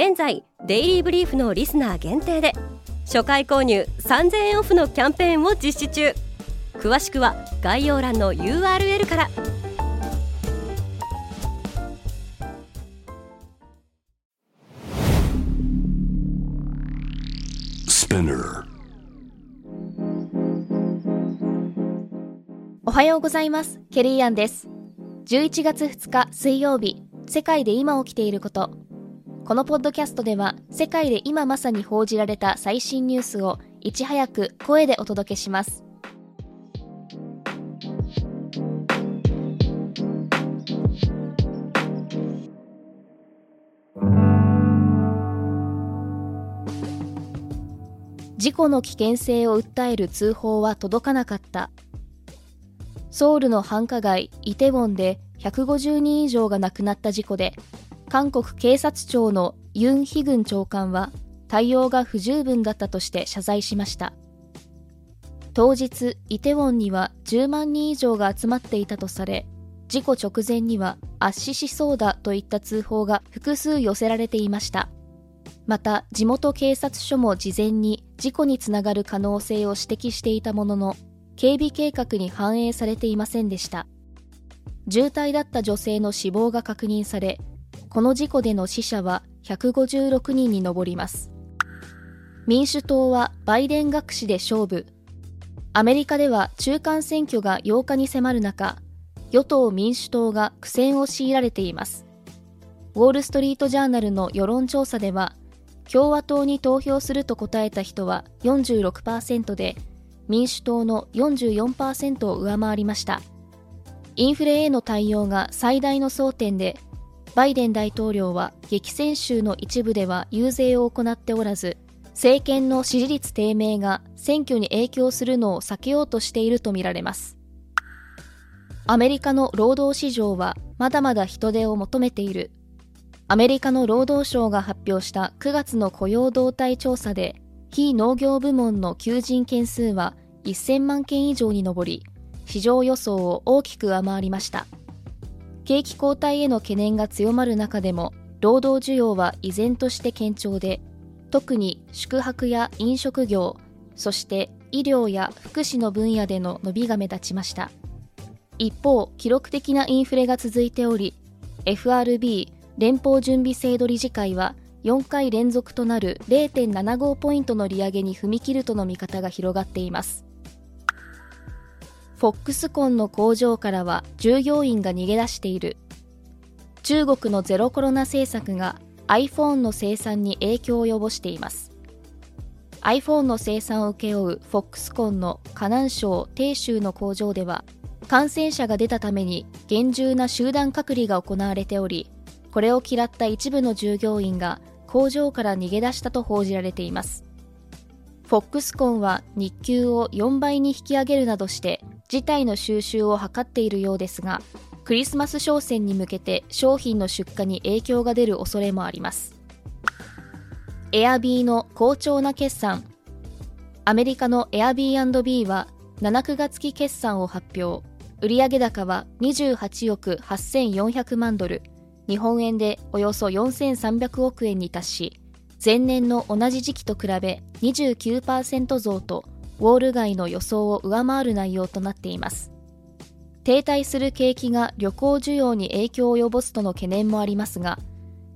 現在デイリーブリーフのリスナー限定で初回購入3000円オフのキャンペーンを実施中。詳しくは概要欄の URL から。おはようございます。ケリーアンです。11月2日水曜日世界で今起きていることこのポッドキャストでは世界で今まさに報じられた最新ニュースをいち早く声でお届けします。事故の危険性を訴える通報は届かなかった。ソウルの繁華街イテウォンで150人以上が亡くなった事故で韓国警察庁のユン・ヒグン長官は対応が不十分だったとして謝罪しました。当日イテウォンには10万人以上が集まっていたとされ事故直前には圧死しそうだといった通報が複数寄せられていました。また地元警察署も事前に事故につながる可能性を指摘していたものの警備計画に反映されていませんでした。重体だった女性の死亡が確認されこの事故での死者は156人に上ります。民主党はバイデン学士で勝負。アメリカでは中間選挙が8日に迫る中与党民主党が苦戦を強いられています。ウォール・ストリート・ジャーナルの世論調査では共和党に投票すると答えた人は46%で民主党の44%を上回りました。インフレへの対応が最大の争点でバイデン大統領は激戦州の一部では遊説を行っておらず政権の支持率低迷が選挙に影響するのを避けようとしているとみられます。アメリカの労働市場はまだまだ人手を求めている。アメリカの労働省が発表した9月の雇用動態調査で非農業部門の求人件数は1000万件以上に上り市場予想を大きく上回りました。景気後退への懸念が強まる中でも労働需要は依然として堅調で特に宿泊や飲食業そして医療や福祉の分野での伸びが目立ちました。一方記録的なインフレが続いており FRB 連邦準備制度理事会は4回連続となる0.75ポイントの利上げに踏み切るとの見方が広がっています。フォックスコンの工場からは従業員が逃げ出している。中国のゼロコロナ政策が iPhone の生産に影響を及ぼしています。iPhone の生産を請け負うフォックスコンの河南省鄭州の工場では感染者が出たために厳重な集団隔離が行われておりこれを嫌った一部の従業員が工場から逃げ出したと報じられています。フォックスコンは日給を4倍に引き上げるなどして事態の収集を図っているようですがクリスマス商戦に向けて商品の出荷に影響が出る恐れもあります。エアビーの好調な決算アメリカのエアビービーは7、9月期決算を発表。売上高は28億8400万ドル。日本円でおよそ4300億円に達し前年の同じ時期と比べ29%増とウォール街の予想を上回る内容となっています。停滞する景気が旅行需要に影響を及ぼすとの懸念もありますが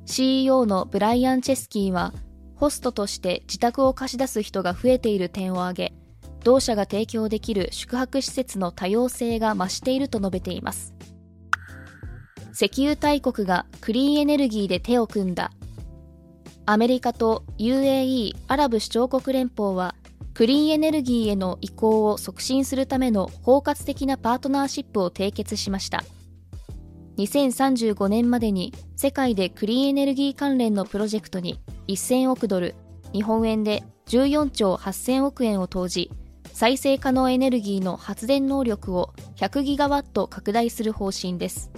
CEO のブライアン・チェスキーはホストとして自宅を貸し出す人が増えている点を挙げ同社が提供できる宿泊施設の多様性が増していると述べています。石油大国がクリーンエネルギーで手を組んだ。アメリカと UAE= アラブ首長国連邦はクリーンエネルギーへの移行を促進するための包括的なパートナーシップを締結しました2035年までに世界でクリーンエネルギー関連のプロジェクトに1000億ドル、日本円で14兆8000億円を投じ、再生可能エネルギーの発電能力を100ギガワット拡大する方針です。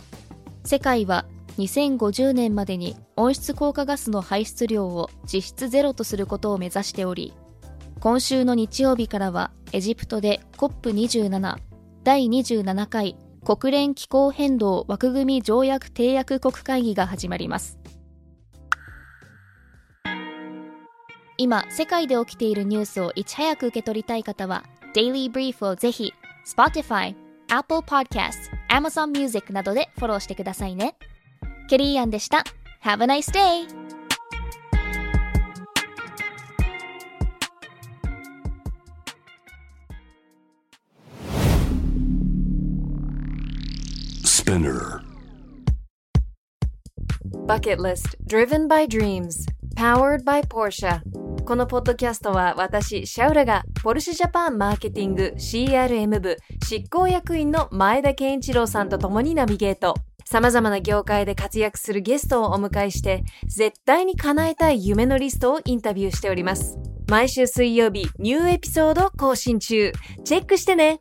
世界は2050年までに温室効果ガスの排出量を実質ゼロとすることを目指しており、今週の日曜日からはエジプトで COP27 第27回国連気候変動枠組み条約締約国会議が始まります。今、世界で起きているニュースをいち早く受け取りたい方は、Daily Brief をぜひ、Spotify、Apple Podcast、Amazon Music などでフォローしてくださいね。ケリーアンでした。Have a nice day! Spinner Bucket List Driven by Dreams Powered by Porsche このポッドキャストは私、シャウラがポルシェジャパンマーケティング CRM 部執行役員の前田健一郎さんと共にナビゲート。様々な業界で活躍するゲストをお迎えして、絶対に叶えたい夢のリストをインタビューしております。毎週水曜日、ニューエピソード更新中。チェックしてね。こ